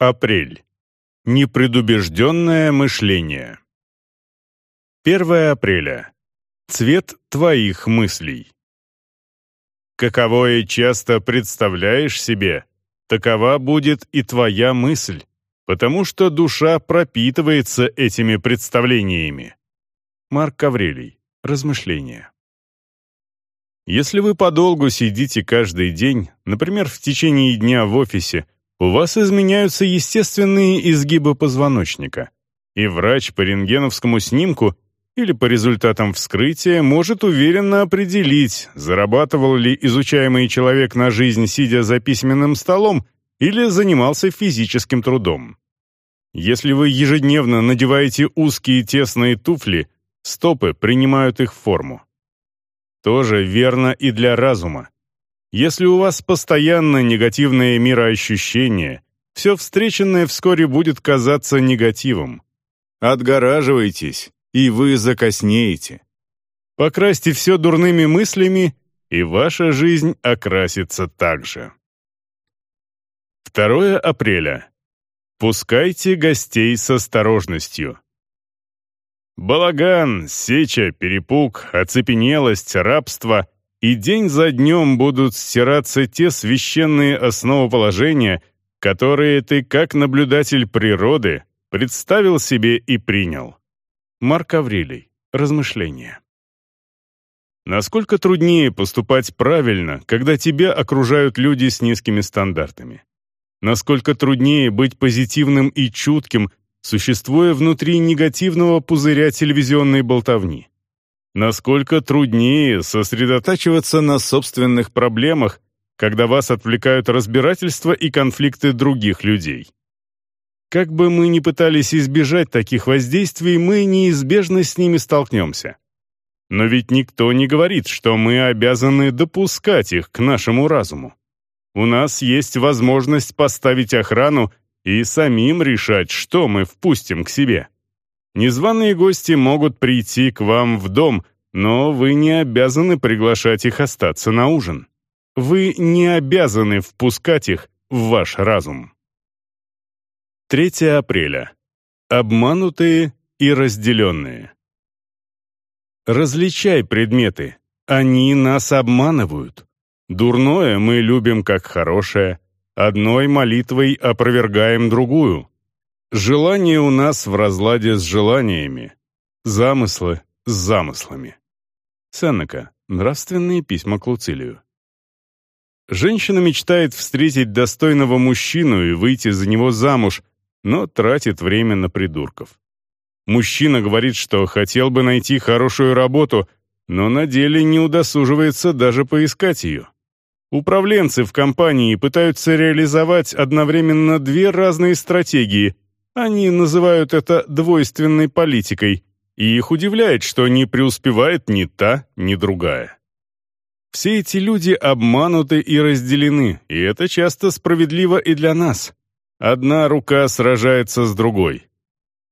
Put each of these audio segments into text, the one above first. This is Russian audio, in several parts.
Апрель. Непредубежденное мышление. 1 апреля. Цвет твоих мыслей. Каковое часто представляешь себе, такова будет и твоя мысль, потому что душа пропитывается этими представлениями. Марк Аврелий. Размышления. Если вы подолгу сидите каждый день, например, в течение дня в офисе, у вас изменяются естественные изгибы позвоночника, и врач по рентгеновскому снимку или по результатам вскрытия может уверенно определить, зарабатывал ли изучаемый человек на жизнь, сидя за письменным столом, или занимался физическим трудом. Если вы ежедневно надеваете узкие тесные туфли, стопы принимают их форму. Тоже верно и для разума. Если у вас постоянно негативное мироощущение, все встреченное вскоре будет казаться негативом. Отгораживайтесь, и вы закоснеете. Покрасьте все дурными мыслями, и ваша жизнь окрасится так же. 2 апреля. Пускайте гостей с осторожностью. Балаган, сеча, перепуг, оцепенелость, рабство и день за днем будут стираться те священные основоположения, которые ты, как наблюдатель природы, представил себе и принял. Марк Аврелий. Размышления. Насколько труднее поступать правильно, когда тебя окружают люди с низкими стандартами? Насколько труднее быть позитивным и чутким, существуя внутри негативного пузыря телевизионной болтовни. Насколько труднее сосредотачиваться на собственных проблемах, когда вас отвлекают разбирательства и конфликты других людей. Как бы мы ни пытались избежать таких воздействий, мы неизбежно с ними столкнемся. Но ведь никто не говорит, что мы обязаны допускать их к нашему разуму. У нас есть возможность поставить охрану и самим решать, что мы впустим к себе. Незваные гости могут прийти к вам в дом, но вы не обязаны приглашать их остаться на ужин. Вы не обязаны впускать их в ваш разум. 3 апреля. Обманутые и разделенные. Различай предметы. Они нас обманывают. Дурное мы любим как хорошее, Одной молитвой опровергаем другую. Желание у нас в разладе с желаниями. Замыслы с замыслами. Сеннека. Нравственные письма к Луцилию. Женщина мечтает встретить достойного мужчину и выйти за него замуж, но тратит время на придурков. Мужчина говорит, что хотел бы найти хорошую работу, но на деле не удосуживается даже поискать ее. Управленцы в компании пытаются реализовать одновременно две разные стратегии. Они называют это двойственной политикой, и их удивляет, что не преуспевает ни та, ни другая. Все эти люди обмануты и разделены, и это часто справедливо и для нас. Одна рука сражается с другой.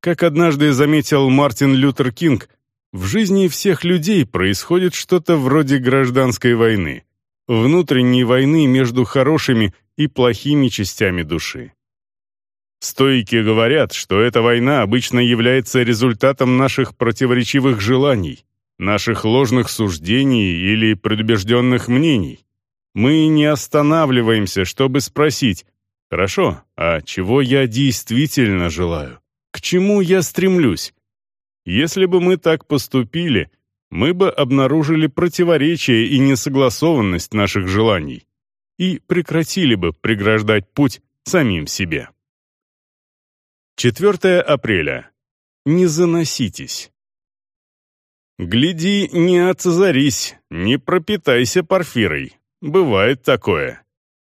Как однажды заметил Мартин Лютер Кинг, в жизни всех людей происходит что-то вроде гражданской войны внутренней войны между хорошими и плохими частями души. Стойки говорят, что эта война обычно является результатом наших противоречивых желаний, наших ложных суждений или предубежденных мнений. Мы не останавливаемся, чтобы спросить, «Хорошо, а чего я действительно желаю? К чему я стремлюсь?» Если бы мы так поступили, мы бы обнаружили противоречие и несогласованность наших желаний и прекратили бы преграждать путь самим себе. 4 апреля. Не заноситесь. Гляди, не отзарись, не пропитайся порфирой. Бывает такое.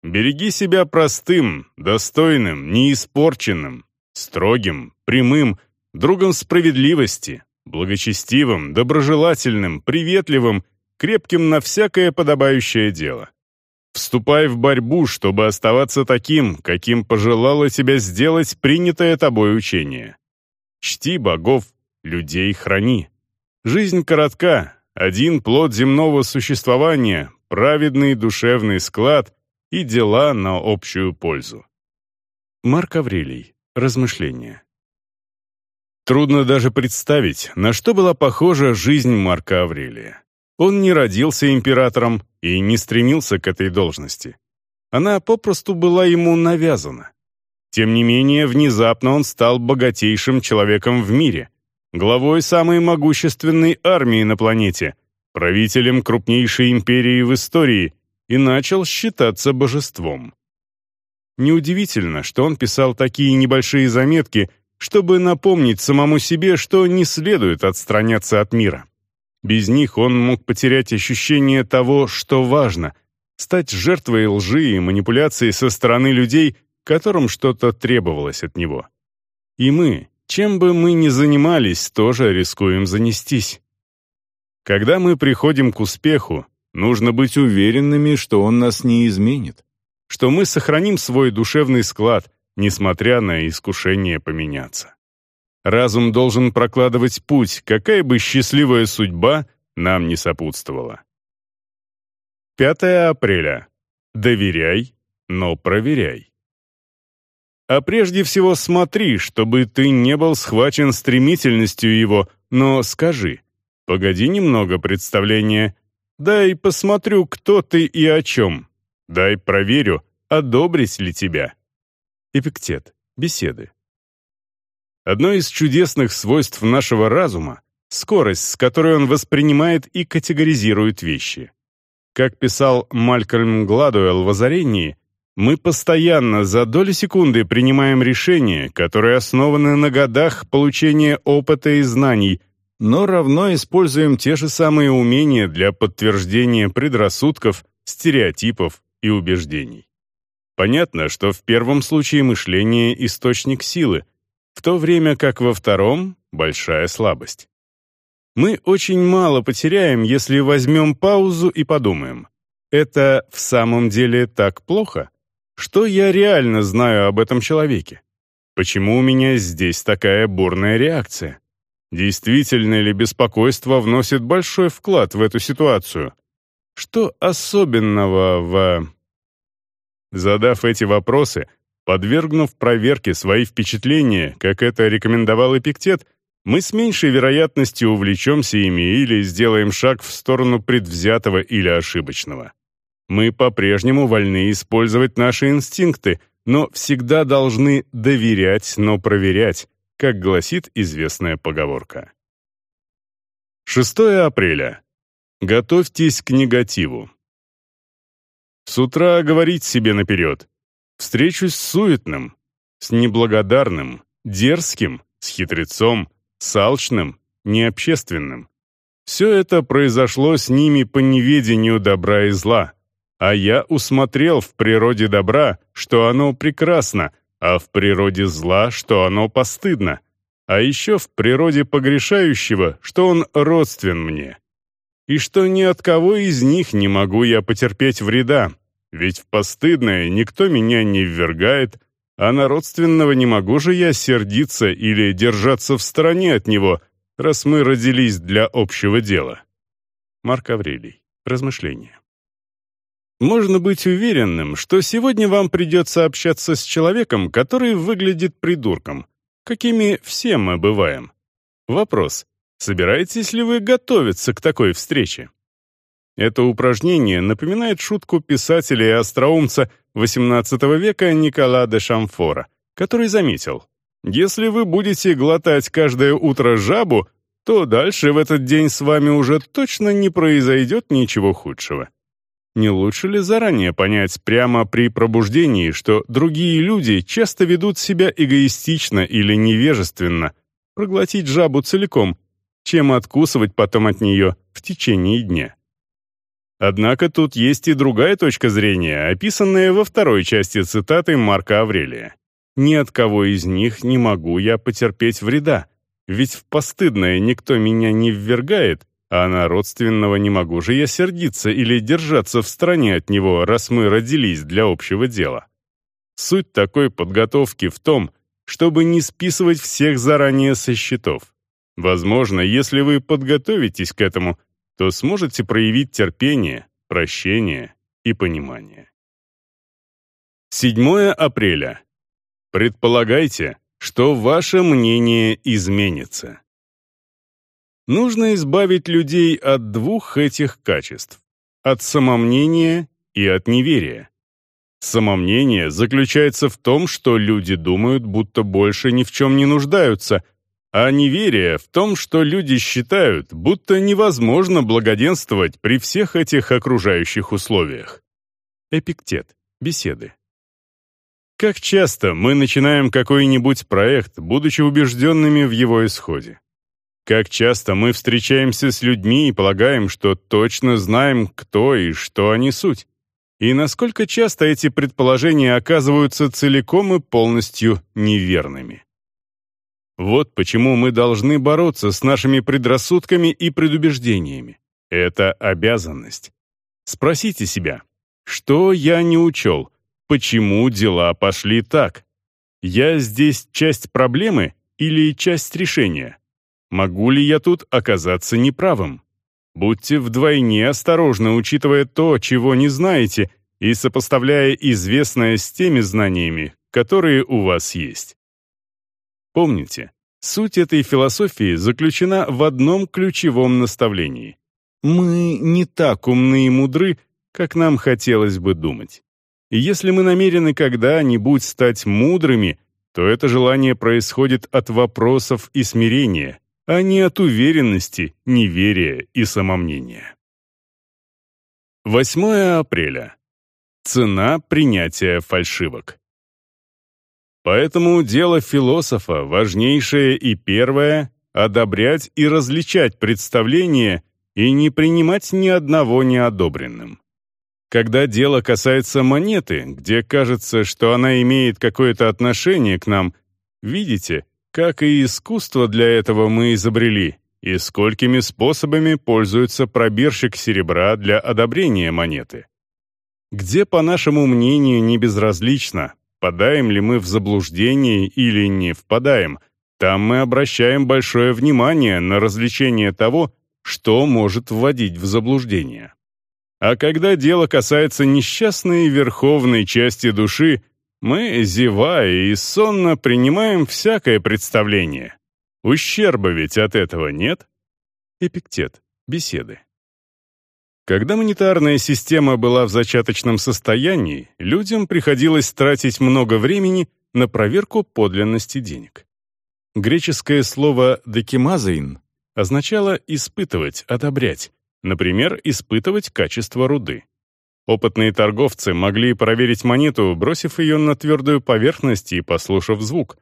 Береги себя простым, достойным, неиспорченным, строгим, прямым, другом справедливости, благочестивым, доброжелательным, приветливым, крепким на всякое подобающее дело. Вступай в борьбу, чтобы оставаться таким, каким пожелало тебя сделать принятое тобой учение. Чти богов, людей храни. Жизнь коротка, один плод земного существования, праведный душевный склад и дела на общую пользу. Марк Аврелий. Размышления. Трудно даже представить, на что была похожа жизнь Марка Аврелия. Он не родился императором и не стремился к этой должности. Она попросту была ему навязана. Тем не менее, внезапно он стал богатейшим человеком в мире, главой самой могущественной армии на планете, правителем крупнейшей империи в истории и начал считаться божеством. Неудивительно, что он писал такие небольшие заметки, чтобы напомнить самому себе, что не следует отстраняться от мира. Без них он мог потерять ощущение того, что важно, стать жертвой лжи и манипуляций со стороны людей, которым что-то требовалось от него. И мы, чем бы мы ни занимались, тоже рискуем занестись. Когда мы приходим к успеху, нужно быть уверенными, что он нас не изменит, что мы сохраним свой душевный склад, несмотря на искушение поменяться. Разум должен прокладывать путь, какая бы счастливая судьба нам не сопутствовала. 5 апреля. Доверяй, но проверяй. А прежде всего смотри, чтобы ты не был схвачен стремительностью его, но скажи, погоди немного представления, дай посмотрю, кто ты и о чем, дай проверю, одобрить ли тебя. Эпиктет. Беседы. Одно из чудесных свойств нашего разума — скорость, с которой он воспринимает и категоризирует вещи. Как писал Малькольм Гладуэлл в «Озарении», мы постоянно за доли секунды принимаем решения, которые основаны на годах получения опыта и знаний, но равно используем те же самые умения для подтверждения предрассудков, стереотипов и убеждений. Понятно, что в первом случае мышление — источник силы, в то время как во втором — большая слабость. Мы очень мало потеряем, если возьмем паузу и подумаем. Это в самом деле так плохо? Что я реально знаю об этом человеке? Почему у меня здесь такая бурная реакция? Действительно ли беспокойство вносит большой вклад в эту ситуацию? Что особенного в... Задав эти вопросы, Подвергнув проверке свои впечатления, как это рекомендовал Эпиктет, мы с меньшей вероятностью увлечемся ими или сделаем шаг в сторону предвзятого или ошибочного. Мы по-прежнему вольны использовать наши инстинкты, но всегда должны доверять, но проверять, как гласит известная поговорка. 6 апреля. Готовьтесь к негативу. С утра говорить себе наперед. Встречусь с суетным, с неблагодарным, дерзким, с хитрецом, с алчным, необщественным. Все это произошло с ними по неведению добра и зла, а я усмотрел в природе добра, что оно прекрасно, а в природе зла, что оно постыдно, а еще в природе погрешающего, что он родствен мне. И что ни от кого из них не могу я потерпеть вреда, ведь в постыдное никто меня не ввергает, а на родственного не могу же я сердиться или держаться в стороне от него, раз мы родились для общего дела. Марк Аврелий. Размышления. Можно быть уверенным, что сегодня вам придется общаться с человеком, который выглядит придурком, какими все мы бываем. Вопрос, собираетесь ли вы готовиться к такой встрече? Это упражнение напоминает шутку писателя и остроумца XVIII века Никола де Шамфора, который заметил, «Если вы будете глотать каждое утро жабу, то дальше в этот день с вами уже точно не произойдет ничего худшего». Не лучше ли заранее понять прямо при пробуждении, что другие люди часто ведут себя эгоистично или невежественно, проглотить жабу целиком, чем откусывать потом от нее в течение дня? Однако тут есть и другая точка зрения, описанная во второй части цитаты Марка Аврелия. «Ни от кого из них не могу я потерпеть вреда, ведь в постыдное никто меня не ввергает, а на родственного не могу же я сердиться или держаться в стороне от него, раз мы родились для общего дела». Суть такой подготовки в том, чтобы не списывать всех заранее со счетов. Возможно, если вы подготовитесь к этому – то сможете проявить терпение, прощение и понимание. 7 апреля. предполагайте, что ваше мнение изменится. Нужно избавить людей от двух этих качеств – от самомнения и от неверия. Самомнение заключается в том, что люди думают, будто больше ни в чем не нуждаются, а неверие в том, что люди считают, будто невозможно благоденствовать при всех этих окружающих условиях. Эпиктет. Беседы. Как часто мы начинаем какой-нибудь проект, будучи убежденными в его исходе? Как часто мы встречаемся с людьми и полагаем, что точно знаем, кто и что они суть? И насколько часто эти предположения оказываются целиком и полностью неверными? Вот почему мы должны бороться с нашими предрассудками и предубеждениями. Это обязанность. Спросите себя, что я не учел? Почему дела пошли так? Я здесь часть проблемы или часть решения? Могу ли я тут оказаться неправым? Будьте вдвойне осторожны, учитывая то, чего не знаете, и сопоставляя известное с теми знаниями, которые у вас есть. Помните, суть этой философии заключена в одном ключевом наставлении. Мы не так умны и мудры, как нам хотелось бы думать. И если мы намерены когда-нибудь стать мудрыми, то это желание происходит от вопросов и смирения, а не от уверенности, неверия и самомнения. 8 апреля. Цена принятия фальшивок. Поэтому дело философа важнейшее и первое — одобрять и различать представления и не принимать ни одного неодобренным. Когда дело касается монеты, где кажется, что она имеет какое-то отношение к нам, видите, как и искусство для этого мы изобрели, и сколькими способами пользуется пробирщик серебра для одобрения монеты. Где, по нашему мнению, не безразлично, впадаем ли мы в заблуждение или не впадаем, там мы обращаем большое внимание на развлечение того, что может вводить в заблуждение. А когда дело касается несчастной верховной части души, мы, зевая и сонно, принимаем всякое представление. Ущерба ведь от этого нет. Эпиктет. Беседы. Когда монетарная система была в зачаточном состоянии, людям приходилось тратить много времени на проверку подлинности денег. Греческое слово «докимазаин» означало «испытывать», «одобрять», например, испытывать качество руды. Опытные торговцы могли проверить монету, бросив ее на твердую поверхность и послушав звук.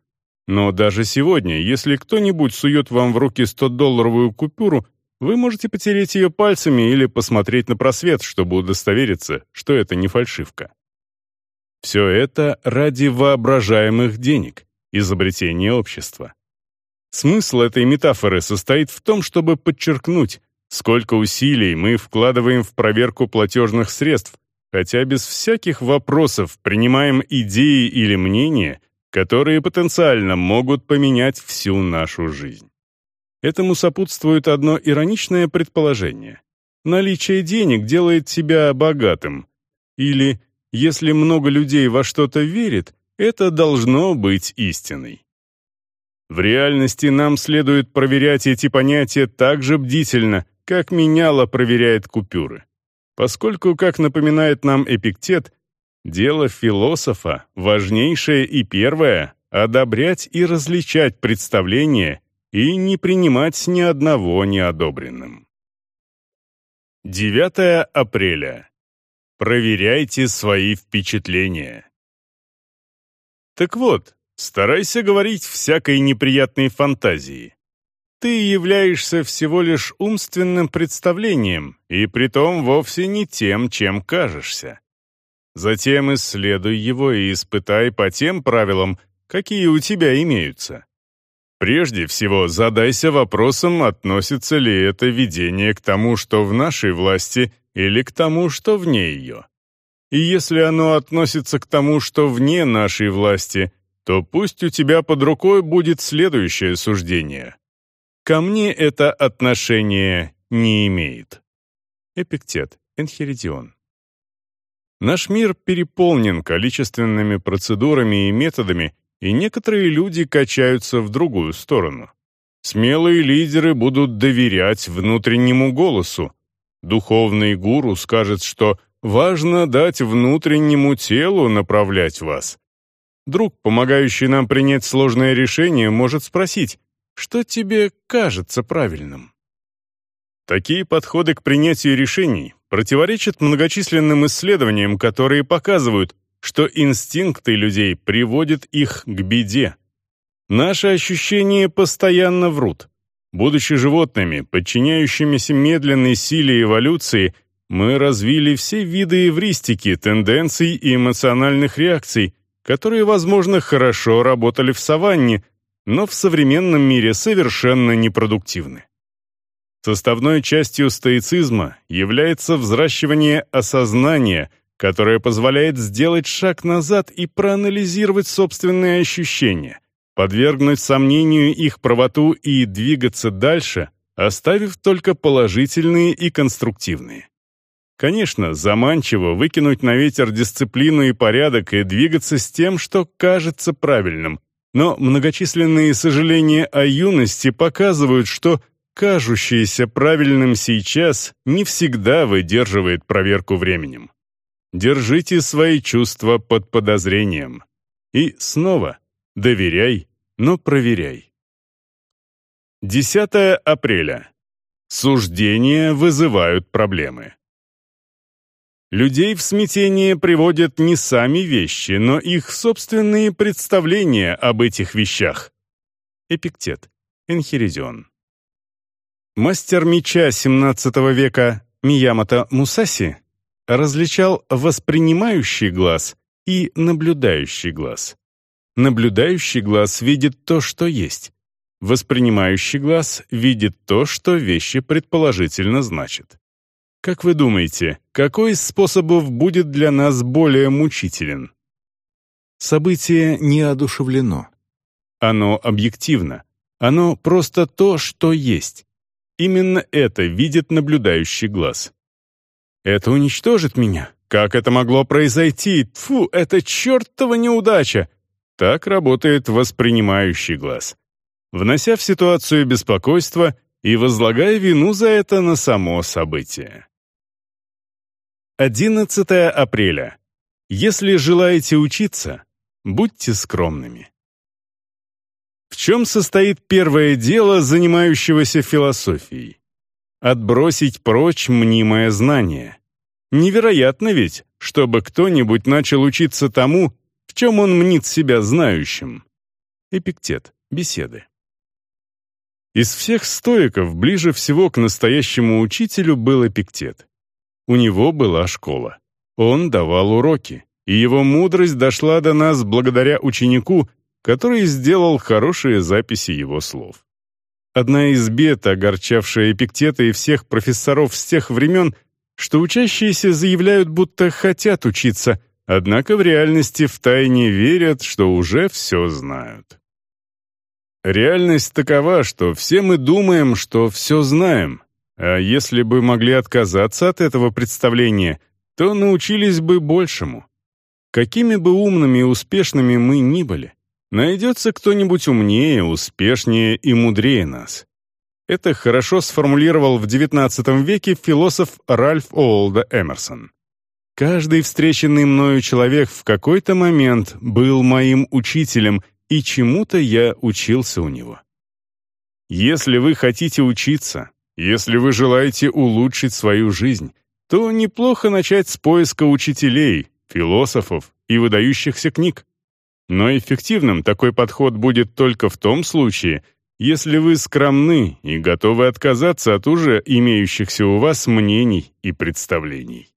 Но даже сегодня, если кто-нибудь сует вам в руки 100-долларовую купюру, вы можете потереть ее пальцами или посмотреть на просвет, чтобы удостовериться, что это не фальшивка. Все это ради воображаемых денег, изобретения общества. Смысл этой метафоры состоит в том, чтобы подчеркнуть, сколько усилий мы вкладываем в проверку платежных средств, хотя без всяких вопросов принимаем идеи или мнения, которые потенциально могут поменять всю нашу жизнь. Этому сопутствует одно ироничное предположение. Наличие денег делает тебя богатым. Или, если много людей во что-то верит, это должно быть истиной. В реальности нам следует проверять эти понятия так же бдительно, как меняло проверяет купюры. Поскольку, как напоминает нам Эпиктет, дело философа, важнейшее и первое — одобрять и различать представления и не принимать ни одного неодобренным. 9 апреля. Проверяйте свои впечатления. Так вот, старайся говорить всякой неприятной фантазии. Ты являешься всего лишь умственным представлением, и притом вовсе не тем, чем кажешься. Затем исследуй его и испытай по тем правилам, какие у тебя имеются. Прежде всего, задайся вопросом, относится ли это видение к тому, что в нашей власти, или к тому, что вне ее. И если оно относится к тому, что вне нашей власти, то пусть у тебя под рукой будет следующее суждение. Ко мне это отношение не имеет. Эпиктет, Энхеридион. Наш мир переполнен количественными процедурами и методами, и некоторые люди качаются в другую сторону. Смелые лидеры будут доверять внутреннему голосу. Духовный гуру скажет, что важно дать внутреннему телу направлять вас. Друг, помогающий нам принять сложное решение, может спросить, что тебе кажется правильным. Такие подходы к принятию решений противоречат многочисленным исследованиям, которые показывают, что инстинкты людей приводят их к беде. Наши ощущения постоянно врут. Будучи животными, подчиняющимися медленной силе эволюции, мы развили все виды эвристики, тенденций и эмоциональных реакций, которые, возможно, хорошо работали в саванне, но в современном мире совершенно непродуктивны. Составной частью стоицизма является взращивание осознания, которое позволяет сделать шаг назад и проанализировать собственные ощущения, подвергнуть сомнению их правоту и двигаться дальше, оставив только положительные и конструктивные. Конечно, заманчиво выкинуть на ветер дисциплину и порядок и двигаться с тем, что кажется правильным, но многочисленные сожаления о юности показывают, что кажущееся правильным сейчас не всегда выдерживает проверку временем. Держите свои чувства под подозрением. И снова доверяй, но проверяй. 10 апреля. Суждения вызывают проблемы. Людей в смятение приводят не сами вещи, но их собственные представления об этих вещах. Эпиктет. Энхиридион. Мастер меча XVII века Миямото Мусаси различал воспринимающий глаз и наблюдающий глаз. Наблюдающий глаз видит то, что есть. Воспринимающий глаз видит то, что вещи предположительно значат. Как вы думаете, какой из способов будет для нас более мучителен? Событие не одушевлено. Оно объективно. Оно просто то, что есть. Именно это видит наблюдающий глаз. Это уничтожит меня? Как это могло произойти? Фу, это чертова неудача! Так работает воспринимающий глаз. Внося в ситуацию беспокойство и возлагая вину за это на само событие. 11 апреля. Если желаете учиться, будьте скромными. В чем состоит первое дело занимающегося философией? Отбросить прочь мнимое знание. Невероятно ведь, чтобы кто-нибудь начал учиться тому, в чем он мнит себя знающим. Эпиктет. Беседы. Из всех стоиков ближе всего к настоящему учителю был Эпиктет. У него была школа. Он давал уроки, и его мудрость дошла до нас благодаря ученику, который сделал хорошие записи его слов. Одна из бед, огорчавшая Эпиктета и всех профессоров с тех времен, что учащиеся заявляют, будто хотят учиться, однако в реальности втайне верят, что уже все знают. Реальность такова, что все мы думаем, что все знаем, а если бы могли отказаться от этого представления, то научились бы большему. Какими бы умными и успешными мы ни были, найдется кто-нибудь умнее, успешнее и мудрее нас. Это хорошо сформулировал в XIX веке философ Ральф Олда Эмерсон. Каждый встреченный мною человек в какой-то момент был моим учителем, и чему-то я учился у него. Если вы хотите учиться, если вы желаете улучшить свою жизнь, то неплохо начать с поиска учителей, философов и выдающихся книг. Но эффективным такой подход будет только в том случае, если вы скромны и готовы отказаться от уже имеющихся у вас мнений и представлений.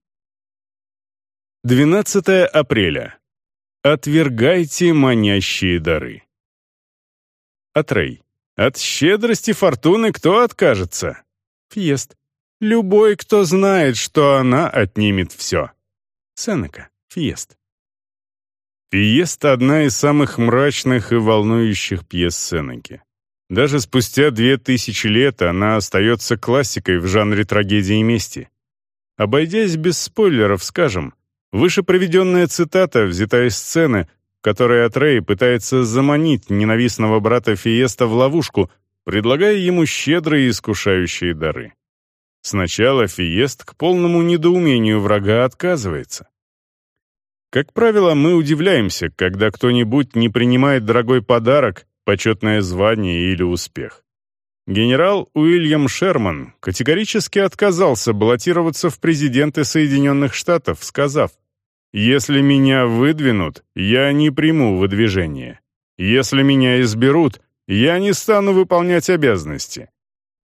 12 апреля. Отвергайте манящие дары. Атрей. От щедрости фортуны кто откажется? Фиест. Любой, кто знает, что она отнимет все. Сенека. Фиест. Фиеста — одна из самых мрачных и волнующих пьес Сенеки. Даже спустя две тысячи лет она остается классикой в жанре трагедии и мести. Обойдясь без спойлеров, скажем, выше приведенная цитата взята из сцены, которой Атрей пытается заманить ненавистного брата Фиеста в ловушку, предлагая ему щедрые искушающие дары. Сначала Фиест к полному недоумению врага отказывается. Как правило, мы удивляемся, когда кто-нибудь не принимает дорогой подарок, почетное звание или успех. Генерал Уильям Шерман категорически отказался баллотироваться в президенты Соединенных Штатов, сказав, «Если меня выдвинут, я не приму выдвижение. Если меня изберут, я не стану выполнять обязанности.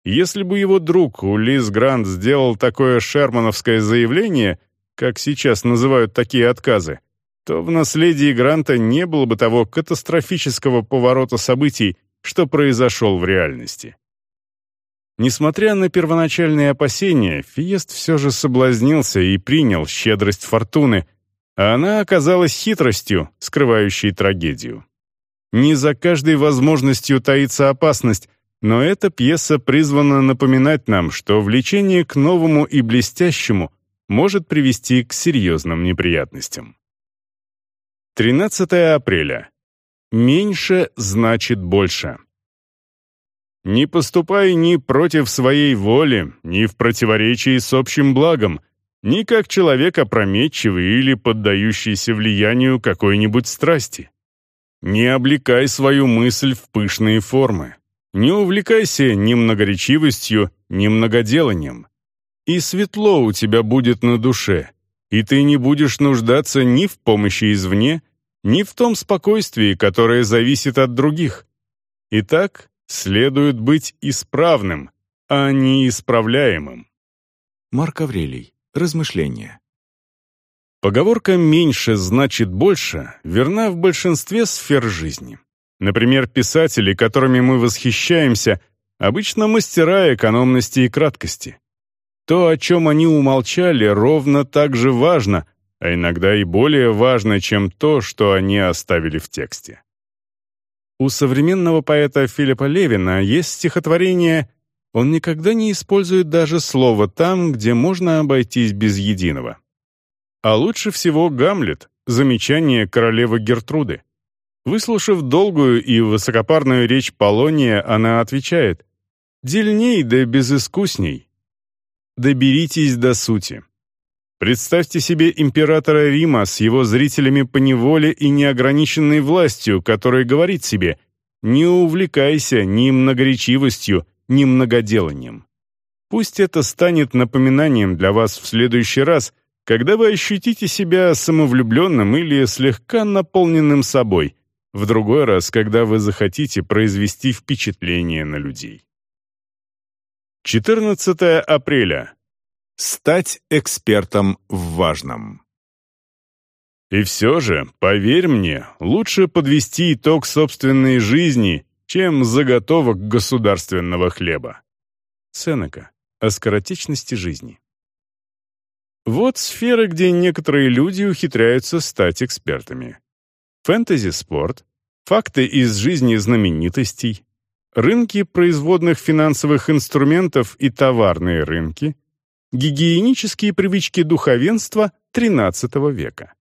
Если бы его друг Улис Грант сделал такое шермановское заявление, как сейчас называют такие отказы, то в наследии Гранта не было бы того катастрофического поворота событий, что произошел в реальности. Несмотря на первоначальные опасения, Фиест все же соблазнился и принял щедрость фортуны, а она оказалась хитростью, скрывающей трагедию. Не за каждой возможностью таится опасность, но эта пьеса призвана напоминать нам, что влечение к новому и блестящему может привести к серьезным неприятностям. 13 апреля. Меньше значит больше. Не поступай ни против своей воли, ни в противоречии с общим благом, ни как человек опрометчивый или поддающийся влиянию какой-нибудь страсти. Не облекай свою мысль в пышные формы. Не увлекайся ни многоречивостью, ни многоделанием. И светло у тебя будет на душе, и ты не будешь нуждаться ни в помощи извне, ни в том спокойствии, которое зависит от других. Итак, следует быть исправным, а не исправляемым. Марк Аврелий. Размышления. Поговорка «меньше значит больше» верна в большинстве сфер жизни. Например, писатели, которыми мы восхищаемся, обычно мастера экономности и краткости. То, о чем они умолчали, ровно так же важно, а иногда и более важно, чем то, что они оставили в тексте. У современного поэта Филиппа Левина есть стихотворение он никогда не использует даже слово там, где можно обойтись без единого. А лучше всего Гамлет, замечание королевы Гертруды. Выслушав долгую и высокопарную речь Полония, она отвечает «Дельней да безыскусней. Доберитесь до сути». Представьте себе императора Рима с его зрителями по неволе и неограниченной властью, который говорит себе «Не увлекайся ни многоречивостью, немногоделанием. Пусть это станет напоминанием для вас в следующий раз, когда вы ощутите себя самовлюбленным или слегка наполненным собой, в другой раз, когда вы захотите произвести впечатление на людей. 14 апреля. Стать экспертом в важном. И все же, поверь мне, лучше подвести итог собственной жизни, чем заготовок государственного хлеба. Сенека. О скоротечности жизни. Вот сферы, где некоторые люди ухитряются стать экспертами. Фэнтези-спорт, факты из жизни знаменитостей, рынки производных финансовых инструментов и товарные рынки, гигиенические привычки духовенства XIII века.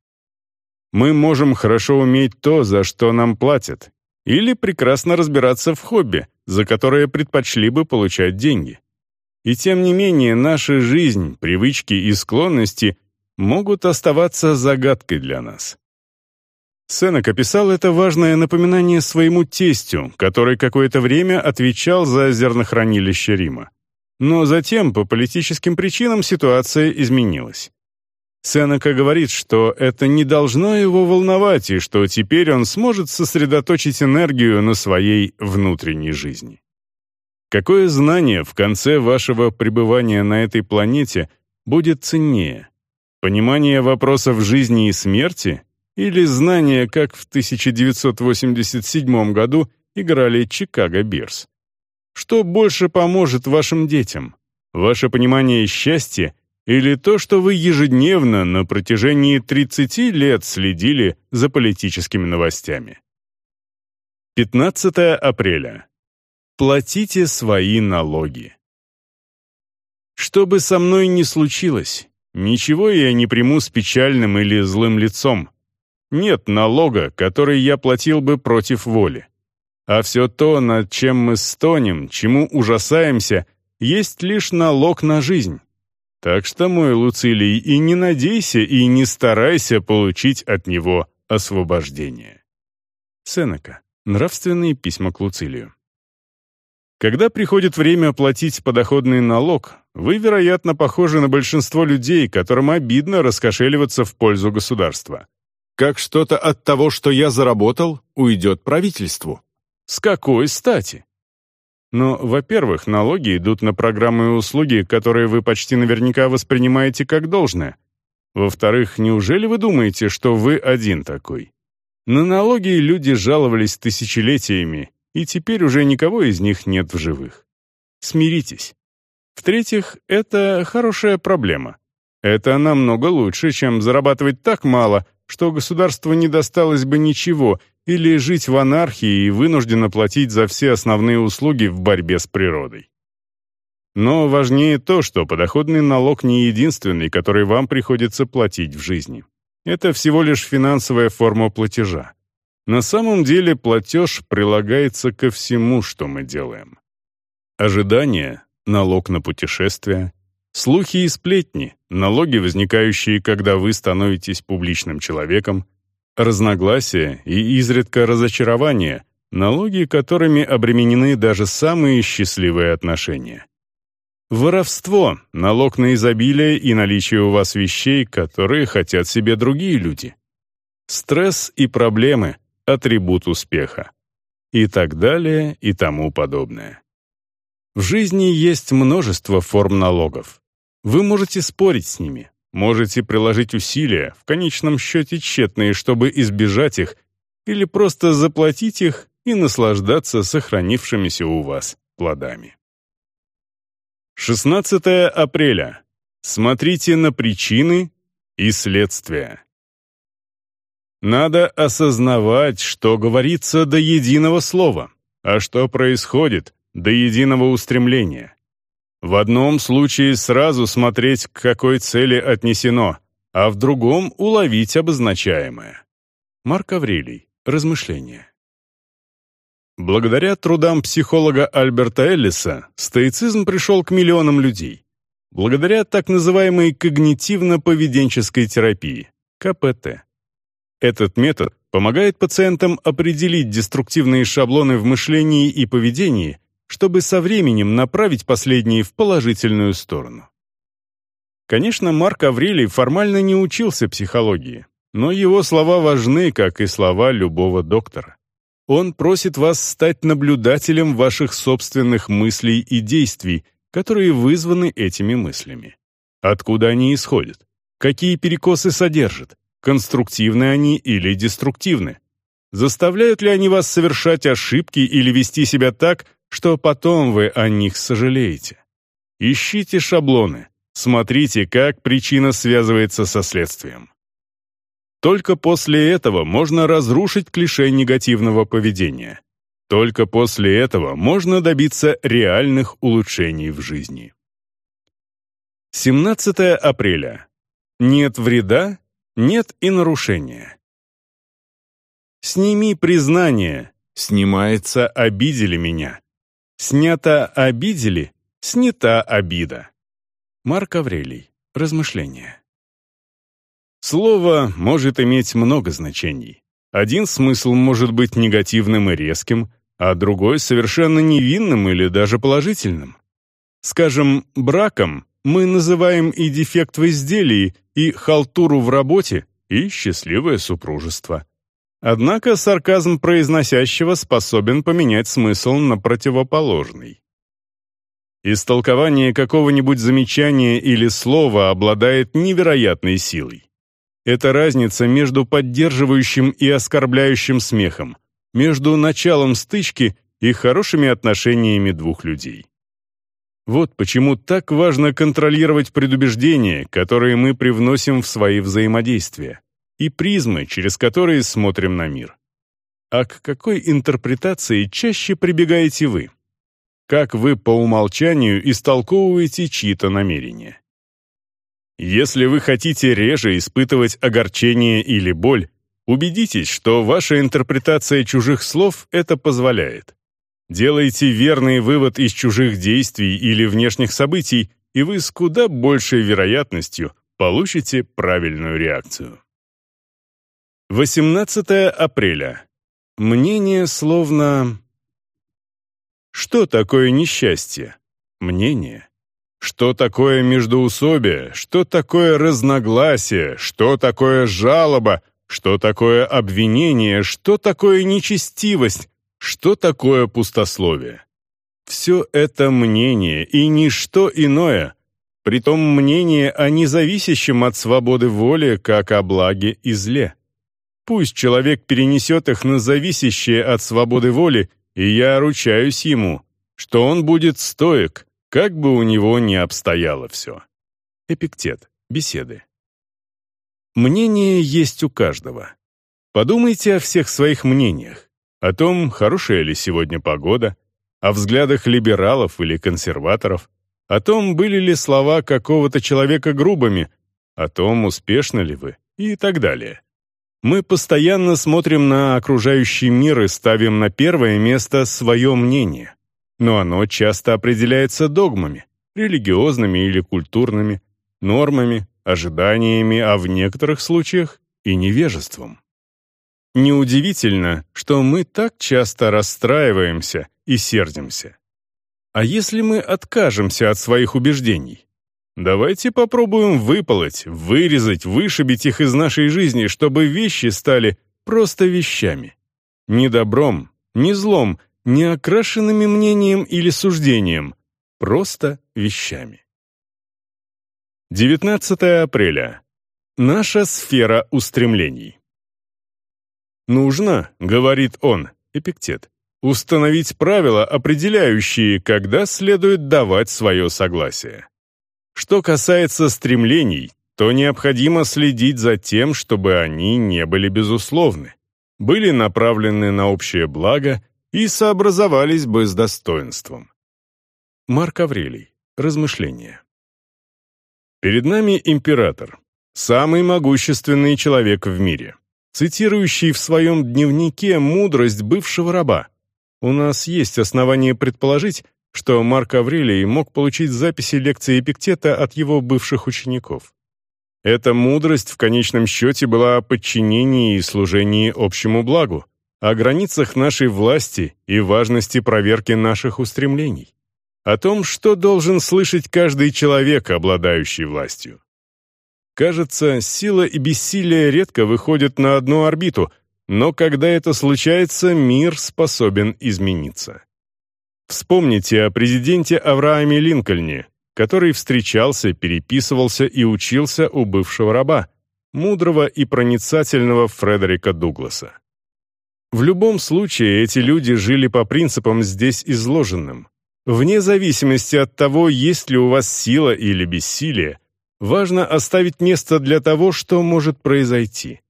Мы можем хорошо уметь то, за что нам платят, или прекрасно разбираться в хобби, за которое предпочли бы получать деньги. И тем не менее, наша жизнь, привычки и склонности могут оставаться загадкой для нас. Сенек описал это важное напоминание своему тестю, который какое-то время отвечал за зернохранилище Рима. Но затем, по политическим причинам, ситуация изменилась. Сенека говорит, что это не должно его волновать и что теперь он сможет сосредоточить энергию на своей внутренней жизни. Какое знание в конце вашего пребывания на этой планете будет ценнее? Понимание вопросов жизни и смерти или знание, как в 1987 году играли Чикаго Бирс? Что больше поможет вашим детям? Ваше понимание счастья или то, что вы ежедневно на протяжении 30 лет следили за политическими новостями. 15 апреля. Платите свои налоги. Что бы со мной ни случилось, ничего я не приму с печальным или злым лицом. Нет налога, который я платил бы против воли. А все то, над чем мы стонем, чему ужасаемся, есть лишь налог на жизнь. Так что, мой Луцилий, и не надейся, и не старайся получить от него освобождение. Сенека. Нравственные письма к Луцилию. Когда приходит время платить подоходный налог, вы, вероятно, похожи на большинство людей, которым обидно раскошеливаться в пользу государства. Как что-то от того, что я заработал, уйдет правительству. С какой стати? Но, во-первых, налоги идут на программы и услуги, которые вы почти наверняка воспринимаете как должное. Во-вторых, неужели вы думаете, что вы один такой? На налоги люди жаловались тысячелетиями, и теперь уже никого из них нет в живых. Смиритесь. В-третьих, это хорошая проблема. Это намного лучше, чем зарабатывать так мало, что государству не досталось бы ничего, или жить в анархии и вынужденно платить за все основные услуги в борьбе с природой. Но важнее то, что подоходный налог не единственный, который вам приходится платить в жизни. Это всего лишь финансовая форма платежа. На самом деле платеж прилагается ко всему, что мы делаем. Ожидания — налог на путешествия, слухи и сплетни — налоги, возникающие, когда вы становитесь публичным человеком, разногласия и изредка разочарования — налоги, которыми обременены даже самые счастливые отношения. Воровство — налог на изобилие и наличие у вас вещей, которые хотят себе другие люди. Стресс и проблемы — атрибут успеха. И так далее, и тому подобное. В жизни есть множество форм налогов. Вы можете спорить с ними, можете приложить усилия, в конечном счете тщетные, чтобы избежать их, или просто заплатить их и наслаждаться сохранившимися у вас плодами. 16 апреля. Смотрите на причины и следствия. Надо осознавать, что говорится до единого слова, а что происходит до единого устремления. В одном случае сразу смотреть, к какой цели отнесено, а в другом уловить обозначаемое. Марк Аврелий. Размышления. Благодаря трудам психолога Альберта Эллиса стоицизм пришел к миллионам людей. Благодаря так называемой когнитивно-поведенческой терапии, КПТ. Этот метод помогает пациентам определить деструктивные шаблоны в мышлении и поведении, чтобы со временем направить последние в положительную сторону. Конечно, Марк Аврелий формально не учился психологии, но его слова важны, как и слова любого доктора. Он просит вас стать наблюдателем ваших собственных мыслей и действий, которые вызваны этими мыслями. Откуда они исходят? Какие перекосы содержат? конструктивны они или деструктивны. Заставляют ли они вас совершать ошибки или вести себя так, что потом вы о них сожалеете? Ищите шаблоны, смотрите, как причина связывается со следствием. Только после этого можно разрушить клише негативного поведения. Только после этого можно добиться реальных улучшений в жизни. 17 апреля. Нет вреда нет и нарушения. Сними признание, снимается обидели меня. Снято обидели, снята обида. Марк Аврелий. Размышления. Слово может иметь много значений. Один смысл может быть негативным и резким, а другой совершенно невинным или даже положительным. Скажем, браком мы называем и дефект в изделии, и халтуру в работе, и счастливое супружество. Однако сарказм произносящего способен поменять смысл на противоположный. Истолкование какого-нибудь замечания или слова обладает невероятной силой. Это разница между поддерживающим и оскорбляющим смехом, между началом стычки и хорошими отношениями двух людей. Вот почему так важно контролировать предубеждения, которые мы привносим в свои взаимодействия, и призмы, через которые смотрим на мир. А к какой интерпретации чаще прибегаете вы? Как вы по умолчанию истолковываете чьи-то намерения? Если вы хотите реже испытывать огорчение или боль, убедитесь, что ваша интерпретация чужих слов это позволяет. Делайте верный вывод из чужих действий или внешних событий, и вы с куда большей вероятностью получите правильную реакцию. 18 апреля. Мнение словно... Что такое несчастье? Мнение. Что такое междоусобие? Что такое разногласие? Что такое жалоба? Что такое обвинение? Что такое нечестивость? Что такое пустословие? Все это мнение и ничто иное, притом мнение о независящем от свободы воли, как о благе и зле. Пусть человек перенесет их на зависящее от свободы воли, и я ручаюсь ему, что он будет стоек, как бы у него ни обстояло все. Эпиктет. Беседы. Мнение есть у каждого. Подумайте о всех своих мнениях. О том, хорошая ли сегодня погода, о взглядах либералов или консерваторов, о том, были ли слова какого-то человека грубыми, о том, успешны ли вы и так далее. Мы постоянно смотрим на окружающий мир и ставим на первое место свое мнение. Но оно часто определяется догмами, религиозными или культурными, нормами, ожиданиями, а в некоторых случаях и невежеством. Неудивительно, что мы так часто расстраиваемся и сердимся. А если мы откажемся от своих убеждений? Давайте попробуем выполоть, вырезать, вышибить их из нашей жизни, чтобы вещи стали просто вещами. Не добром, не злом, не окрашенными мнением или суждением, просто вещами. 19 апреля. Наша сфера устремлений. «Нужно, — говорит он, Эпиктет, — установить правила, определяющие, когда следует давать свое согласие. Что касается стремлений, то необходимо следить за тем, чтобы они не были безусловны, были направлены на общее благо и сообразовались бы с достоинством. Марк Аврелий. Размышления. Перед нами император, самый могущественный человек в мире, цитирующий в своем дневнике мудрость бывшего раба. У нас есть основания предположить, что Марк Аврелий мог получить записи лекции Эпиктета от его бывших учеников. Эта мудрость в конечном счете была о подчинении и служении общему благу, о границах нашей власти и важности проверки наших устремлений, о том, что должен слышать каждый человек, обладающий властью. Кажется, сила и бессилие редко выходят на одну орбиту, но когда это случается, мир способен измениться. Вспомните о президенте Аврааме Линкольне, который встречался, переписывался и учился у бывшего раба, мудрого и проницательного Фредерика Дугласа. В любом случае эти люди жили по принципам здесь изложенным. Вне зависимости от того, есть ли у вас сила или бессилие, важно оставить место для того, что может произойти.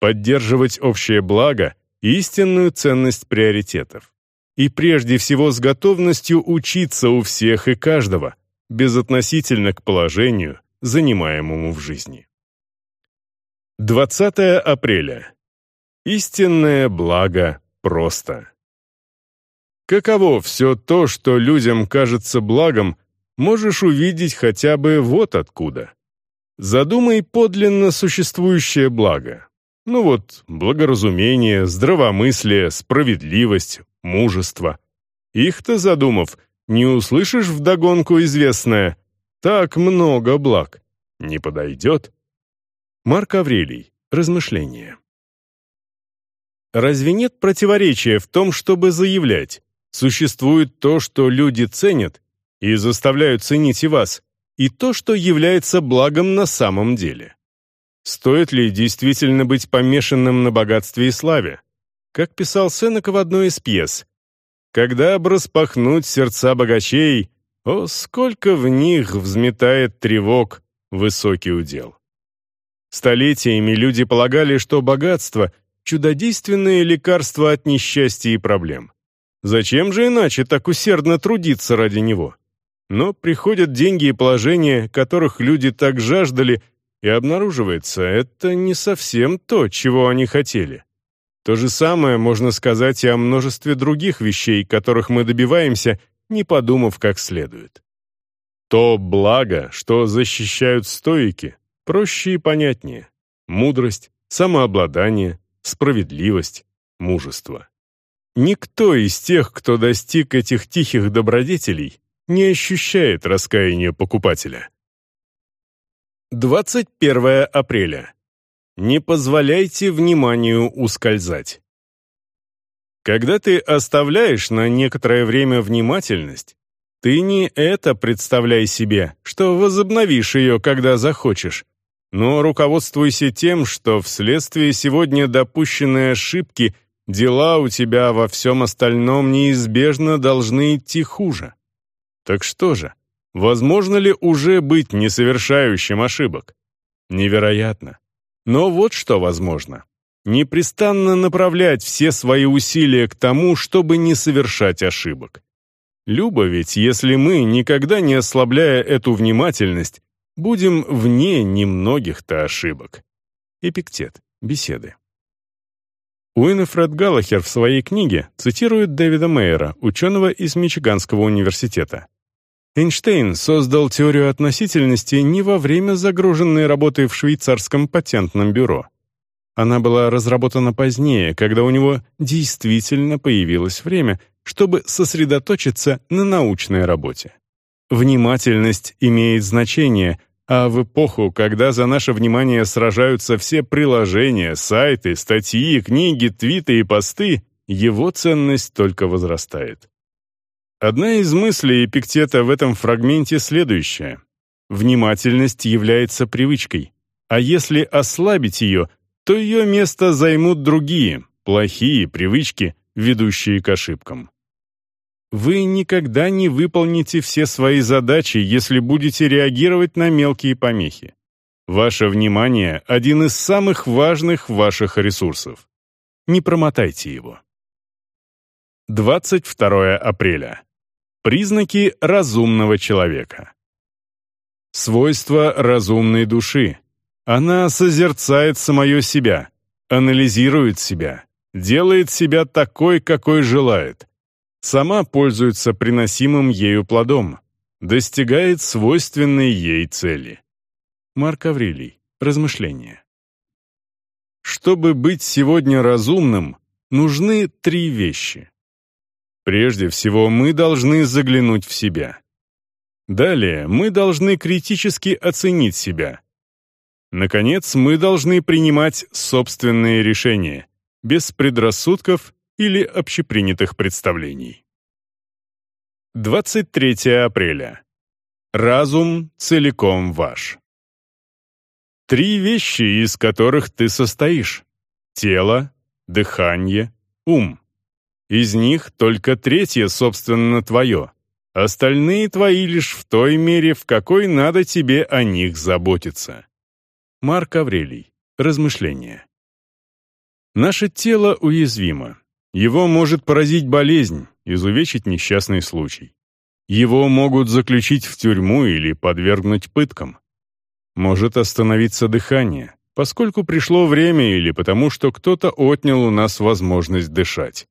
Поддерживать общее благо и истинную ценность приоритетов и прежде всего с готовностью учиться у всех и каждого, безотносительно к положению, занимаемому в жизни. 20 апреля. Истинное благо просто. Каково все то, что людям кажется благом, можешь увидеть хотя бы вот откуда. Задумай подлинно существующее благо. Ну вот, благоразумение, здравомыслие, справедливость, мужество. Их-то задумав, не услышишь вдогонку известное «Так много благ». Не подойдет? Марк Аврелий. Размышления. Разве нет противоречия в том, чтобы заявлять «существует то, что люди ценят и заставляют ценить и вас, и то, что является благом на самом деле?» Стоит ли действительно быть помешанным на богатстве и славе? как писал Сенека в одной из пьес. «Когда б распахнуть сердца богачей, о, сколько в них взметает тревог высокий удел». Столетиями люди полагали, что богатство — чудодейственное лекарство от несчастья и проблем. Зачем же иначе так усердно трудиться ради него? Но приходят деньги и положения, которых люди так жаждали, и обнаруживается, это не совсем то, чего они хотели. То же самое можно сказать и о множестве других вещей, которых мы добиваемся, не подумав как следует. То благо, что защищают стоики, проще и понятнее. Мудрость, самообладание, справедливость, мужество. Никто из тех, кто достиг этих тихих добродетелей, не ощущает раскаяния покупателя. 21 апреля. Не позволяйте вниманию ускользать. Когда ты оставляешь на некоторое время внимательность, ты не это представляй себе, что возобновишь ее, когда захочешь, но руководствуйся тем, что вследствие сегодня допущенной ошибки дела у тебя во всем остальном неизбежно должны идти хуже. Так что же, Возможно ли уже быть несовершающим ошибок? Невероятно. Но вот что возможно. Непрестанно направлять все свои усилия к тому, чтобы не совершать ошибок. Любо ведь, если мы, никогда не ослабляя эту внимательность, будем вне немногих-то ошибок. Эпиктет. Беседы. Уиннефред Галлахер в своей книге цитирует Дэвида Мейера, ученого из Мичиганского университета. Эйнштейн создал теорию относительности не во время загруженной работы в швейцарском патентном бюро. Она была разработана позднее, когда у него действительно появилось время, чтобы сосредоточиться на научной работе. Внимательность имеет значение, а в эпоху, когда за наше внимание сражаются все приложения, сайты, статьи, книги, твиты и посты, его ценность только возрастает. Одна из мыслей Эпиктета в этом фрагменте следующая. Внимательность является привычкой, а если ослабить ее, то ее место займут другие, плохие привычки, ведущие к ошибкам. Вы никогда не выполните все свои задачи, если будете реагировать на мелкие помехи. Ваше внимание – один из самых важных ваших ресурсов. Не промотайте его. 22 апреля. Признаки разумного человека. Свойства разумной души. Она созерцает самое себя, анализирует себя, делает себя такой, какой желает. Сама пользуется приносимым ею плодом, достигает свойственной ей цели. Марк Аврелий. Размышления. Чтобы быть сегодня разумным, нужны три вещи. Прежде всего, мы должны заглянуть в себя. Далее, мы должны критически оценить себя. Наконец, мы должны принимать собственные решения, без предрассудков или общепринятых представлений. 23 апреля. Разум целиком ваш. Три вещи, из которых ты состоишь. Тело, дыхание, ум. Из них только третье, собственно, твое. Остальные твои лишь в той мере, в какой надо тебе о них заботиться. Марк Аврелий. Размышления. Наше тело уязвимо. Его может поразить болезнь, изувечить несчастный случай. Его могут заключить в тюрьму или подвергнуть пыткам. Может остановиться дыхание, поскольку пришло время или потому, что кто-то отнял у нас возможность дышать.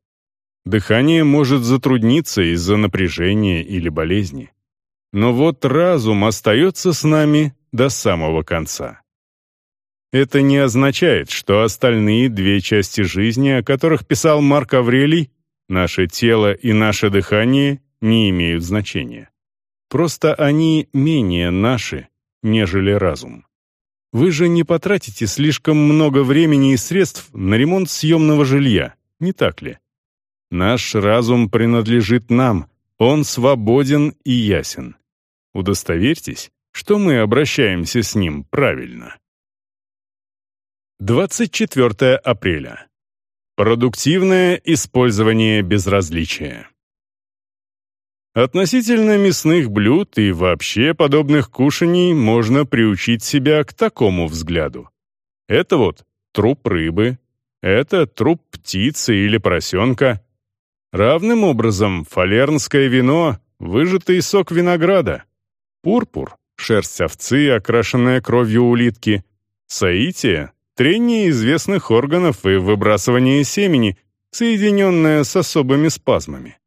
Дыхание может затрудниться из-за напряжения или болезни. Но вот разум остается с нами до самого конца. Это не означает, что остальные две части жизни, о которых писал Марк Аврелий, наше тело и наше дыхание, не имеют значения. Просто они менее наши, нежели разум. Вы же не потратите слишком много времени и средств на ремонт съемного жилья, не так ли? Наш разум принадлежит нам, он свободен и ясен. Удостоверьтесь, что мы обращаемся с ним правильно. 24 апреля. Продуктивное использование безразличия. Относительно мясных блюд и вообще подобных кушаний можно приучить себя к такому взгляду. Это вот труп рыбы, это труп птицы или поросенка, Равным образом фалернское вино — выжатый сок винограда. Пурпур шерсть овцы, окрашенная кровью улитки, саития — трение известных органов и выбрасывание семени, соединенное с особыми спазмами.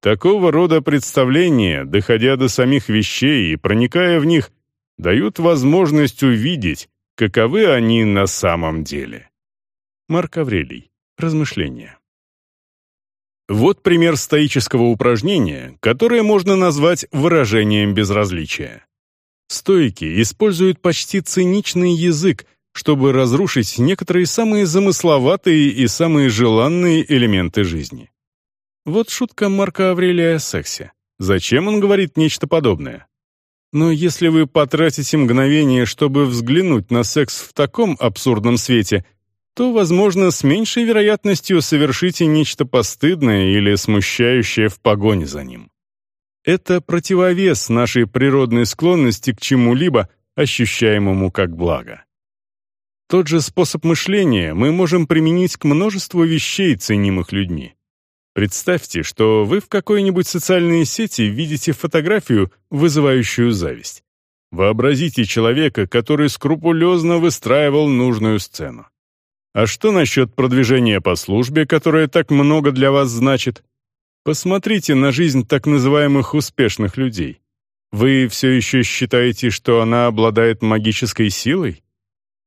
Такого рода представления, доходя до самих вещей и проникая в них, дают возможность увидеть, каковы они на самом деле. Марк Аврелий. Размышления. Вот пример стоического упражнения, которое можно назвать выражением безразличия. Стойки используют почти циничный язык, чтобы разрушить некоторые самые замысловатые и самые желанные элементы жизни. Вот шутка Марка Аврелия о сексе. Зачем он говорит нечто подобное? Но если вы потратите мгновение, чтобы взглянуть на секс в таком абсурдном свете, то, возможно, с меньшей вероятностью совершите нечто постыдное или смущающее в погоне за ним. Это противовес нашей природной склонности к чему-либо, ощущаемому как благо. Тот же способ мышления мы можем применить к множеству вещей, ценимых людьми. Представьте, что вы в какой-нибудь социальной сети видите фотографию, вызывающую зависть. Вообразите человека, который скрупулезно выстраивал нужную сцену. А что насчет продвижения по службе, которое так много для вас значит? Посмотрите на жизнь так называемых успешных людей. Вы все еще считаете, что она обладает магической силой?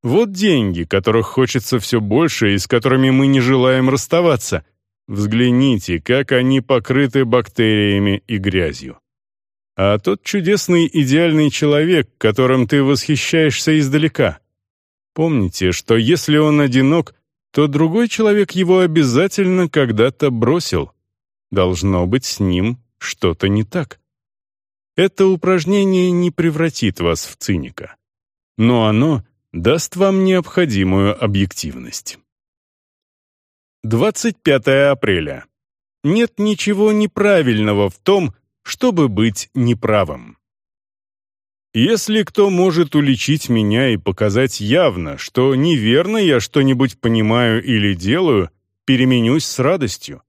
Вот деньги, которых хочется все больше и с которыми мы не желаем расставаться. Взгляните, как они покрыты бактериями и грязью. А тот чудесный идеальный человек, которым ты восхищаешься издалека — Помните, что если он одинок, то другой человек его обязательно когда-то бросил. Должно быть с ним что-то не так. Это упражнение не превратит вас в циника. Но оно даст вам необходимую объективность. 25 апреля. Нет ничего неправильного в том, чтобы быть неправым. Если кто может уличить меня и показать явно, что неверно я что-нибудь понимаю или делаю, переменюсь с радостью.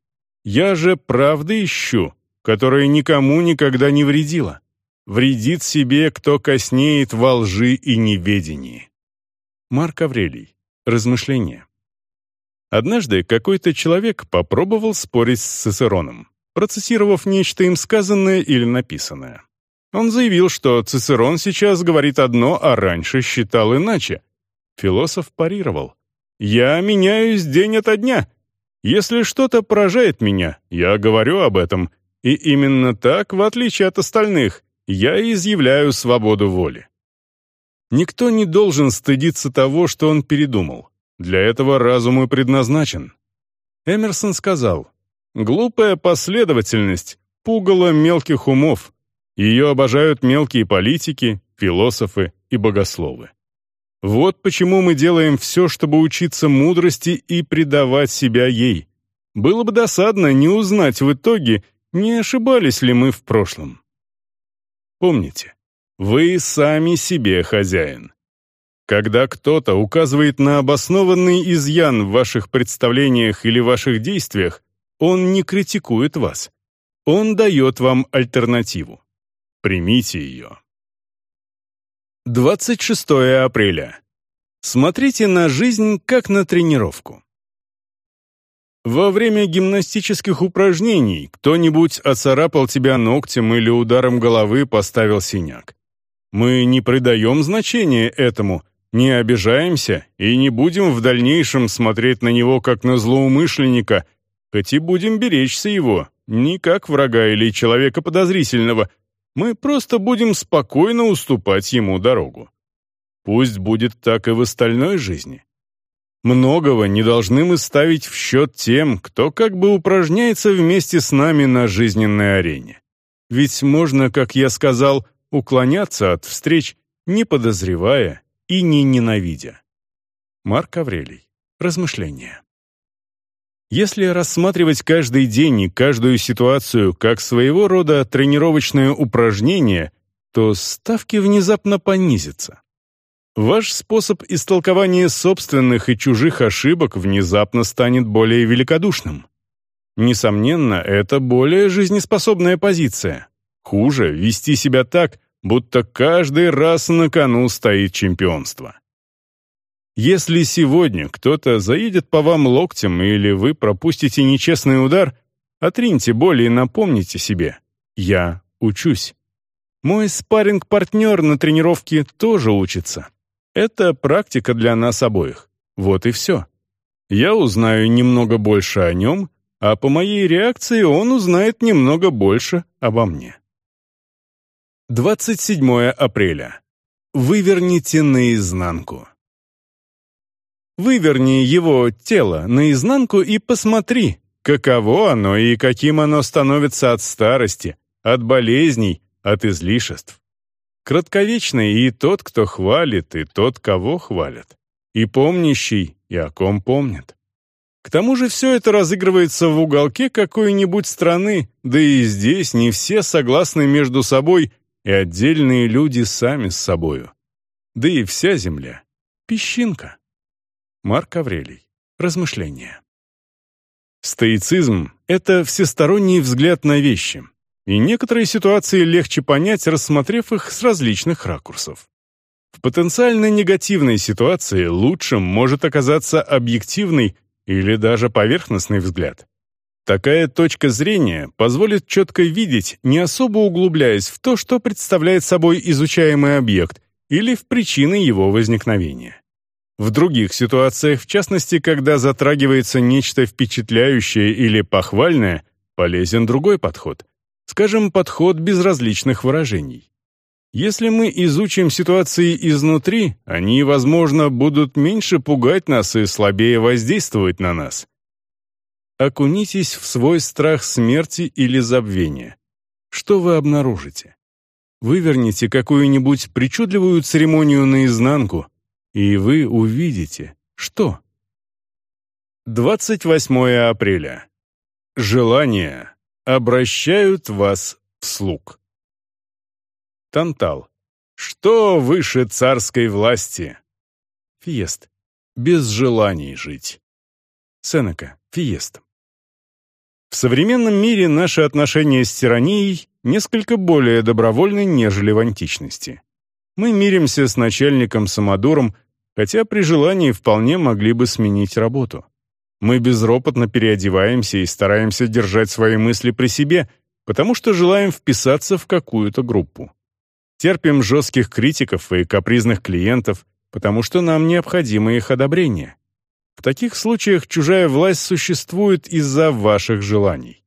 Я же правды ищу, которая никому никогда не вредила. Вредит себе, кто коснеет во лжи и неведении. Марк Аврелий. Размышления. Однажды какой-то человек попробовал спорить с Цицероном, процессировав нечто им сказанное или написанное. Он заявил, что Цицерон сейчас говорит одно, а раньше считал иначе. Философ парировал. «Я меняюсь день ото дня. Если что-то поражает меня, я говорю об этом. И именно так, в отличие от остальных, я изъявляю свободу воли». Никто не должен стыдиться того, что он передумал. Для этого разум и предназначен. Эмерсон сказал, «Глупая последовательность — пугало мелких умов, ее обожают мелкие политики, философы и богословы. Вот почему мы делаем все, чтобы учиться мудрости и предавать себя ей. Было бы досадно не узнать в итоге, не ошибались ли мы в прошлом. Помните, вы сами себе хозяин. Когда кто-то указывает на обоснованный изъян в ваших представлениях или ваших действиях, он не критикует вас. Он дает вам альтернативу. Примите ее. 26 апреля. Смотрите на жизнь как на тренировку. Во время гимнастических упражнений кто-нибудь оцарапал тебя ногтем или ударом головы поставил синяк. Мы не придаем значения этому, не обижаемся и не будем в дальнейшем смотреть на него как на злоумышленника, хоть и будем беречься его, не как врага или человека подозрительного, мы просто будем спокойно уступать ему дорогу. Пусть будет так и в остальной жизни. Многого не должны мы ставить в счет тем, кто как бы упражняется вместе с нами на жизненной арене. Ведь можно, как я сказал, уклоняться от встреч, не подозревая и не ненавидя. Марк Аврелий. Размышления. Если рассматривать каждый день и каждую ситуацию как своего рода тренировочное упражнение, то ставки внезапно понизятся. Ваш способ истолкования собственных и чужих ошибок внезапно станет более великодушным. Несомненно, это более жизнеспособная позиция. Хуже — вести себя так, будто каждый раз на кону стоит чемпионство. Если сегодня кто-то заедет по вам локтем или вы пропустите нечестный удар, отриньте боль и напомните себе «Я учусь». Мой спарринг-партнер на тренировке тоже учится. Это практика для нас обоих. Вот и все. Я узнаю немного больше о нем, а по моей реакции он узнает немного больше обо мне. 27 апреля. Выверните наизнанку. Выверни его тело наизнанку и посмотри, каково оно и каким оно становится от старости, от болезней, от излишеств. Кратковечный и тот, кто хвалит, и тот, кого хвалят. И помнящий, и о ком помнят. К тому же все это разыгрывается в уголке какой-нибудь страны, да и здесь не все согласны между собой, и отдельные люди сами с собою. Да и вся земля — песчинка. Марк Аврелий. Размышления. Стоицизм — это всесторонний взгляд на вещи, и некоторые ситуации легче понять, рассмотрев их с различных ракурсов. В потенциально негативной ситуации лучшим может оказаться объективный или даже поверхностный взгляд. Такая точка зрения позволит четко видеть, не особо углубляясь в то, что представляет собой изучаемый объект или в причины его возникновения. В других ситуациях, в частности, когда затрагивается нечто впечатляющее или похвальное, полезен другой подход. Скажем, подход безразличных выражений. Если мы изучим ситуации изнутри, они, возможно, будут меньше пугать нас и слабее воздействовать на нас. Окунитесь в свой страх смерти или забвения. Что вы обнаружите? Выверните какую-нибудь причудливую церемонию наизнанку, и вы увидите, что. 28 апреля. Желания обращают вас в слуг. Тантал. Что выше царской власти? Фиест. Без желаний жить. Сенека. Фиест. В современном мире наши отношения с тиранией несколько более добровольны, нежели в античности. Мы миримся с начальником-самодуром, хотя при желании вполне могли бы сменить работу. Мы безропотно переодеваемся и стараемся держать свои мысли при себе, потому что желаем вписаться в какую-то группу. Терпим жестких критиков и капризных клиентов, потому что нам необходимо их одобрение. В таких случаях чужая власть существует из-за ваших желаний.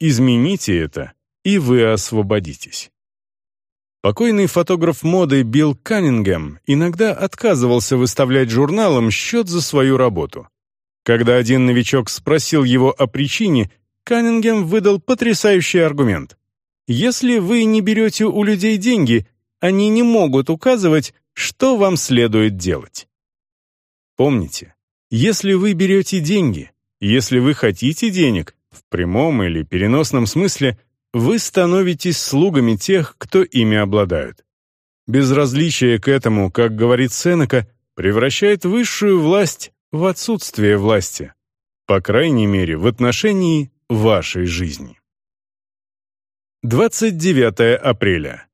Измените это, и вы освободитесь. Покойный фотограф моды Билл Каннингем иногда отказывался выставлять журналам счет за свою работу. Когда один новичок спросил его о причине, Каннингем выдал потрясающий аргумент. «Если вы не берете у людей деньги, они не могут указывать, что вам следует делать». Помните, если вы берете деньги, если вы хотите денег, в прямом или переносном смысле, вы становитесь слугами тех, кто ими обладают. Безразличие к этому, как говорит Сенека, превращает высшую власть в отсутствие власти, по крайней мере, в отношении вашей жизни. 29 апреля.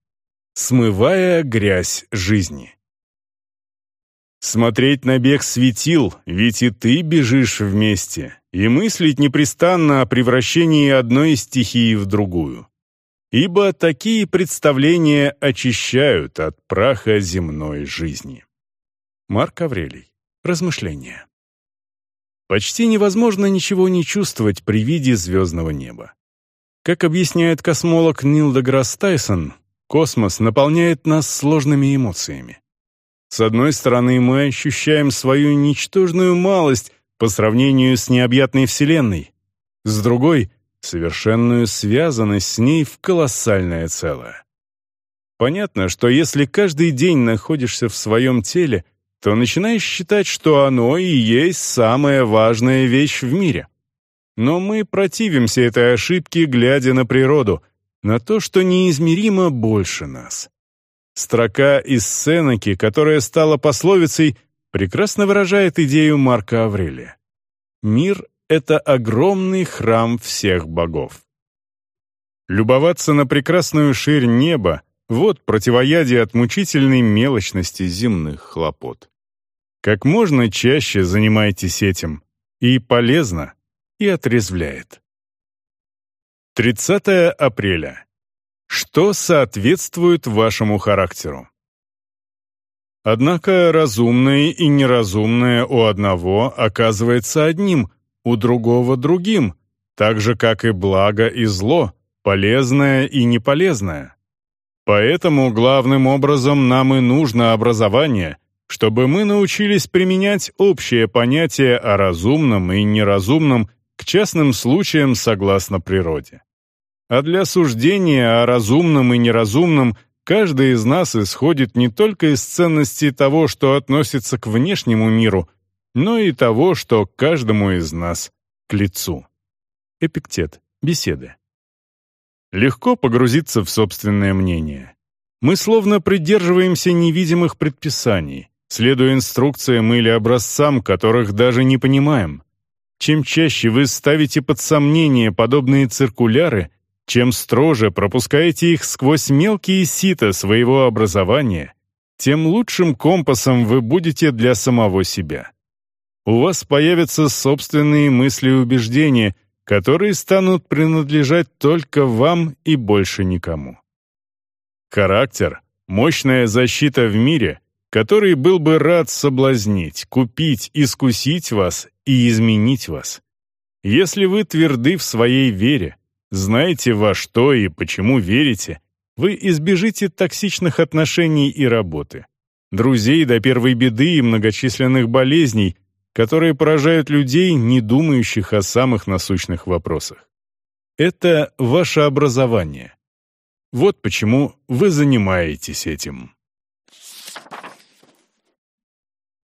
Смывая грязь жизни. Смотреть на бег светил, ведь и ты бежишь вместе, и мыслить непрестанно о превращении одной стихии в другую. Ибо такие представления очищают от праха земной жизни. Марк Аврелий. Размышления. Почти невозможно ничего не чувствовать при виде звездного неба. Как объясняет космолог Нил Деграсс Тайсон, космос наполняет нас сложными эмоциями. С одной стороны, мы ощущаем свою ничтожную малость по сравнению с необъятной Вселенной. С другой — совершенную связанность с ней в колоссальное целое. Понятно, что если каждый день находишься в своем теле, то начинаешь считать, что оно и есть самая важная вещь в мире. Но мы противимся этой ошибке, глядя на природу, на то, что неизмеримо больше нас. Строка из Сенеки, которая стала пословицей, прекрасно выражает идею Марка Аврелия. Мир — это огромный храм всех богов. Любоваться на прекрасную ширь неба, Вот противоядие от мучительной мелочности земных хлопот. Как можно чаще занимайтесь этим. И полезно, и отрезвляет. 30 апреля. Что соответствует вашему характеру? Однако разумное и неразумное у одного оказывается одним, у другого другим, так же, как и благо и зло, полезное и неполезное. Поэтому главным образом нам и нужно образование, чтобы мы научились применять общее понятие о разумном и неразумном к частным случаям согласно природе. А для суждения о разумном и неразумном каждый из нас исходит не только из ценности того, что относится к внешнему миру, но и того, что каждому из нас к лицу. Эпиктет. Беседы. Легко погрузиться в собственное мнение. Мы словно придерживаемся невидимых предписаний, следуя инструкциям или образцам, которых даже не понимаем. Чем чаще вы ставите под сомнение подобные циркуляры, чем строже пропускаете их сквозь мелкие сита своего образования, тем лучшим компасом вы будете для самого себя. У вас появятся собственные мысли и убеждения, которые станут принадлежать только вам и больше никому. Характер — мощная защита в мире, который был бы рад соблазнить, купить, искусить вас и изменить вас. Если вы тверды в своей вере, знаете во что и почему верите, вы избежите токсичных отношений и работы, друзей до первой беды и многочисленных болезней, которые поражают людей, не думающих о самых насущных вопросах. Это ваше образование. Вот почему вы занимаетесь этим.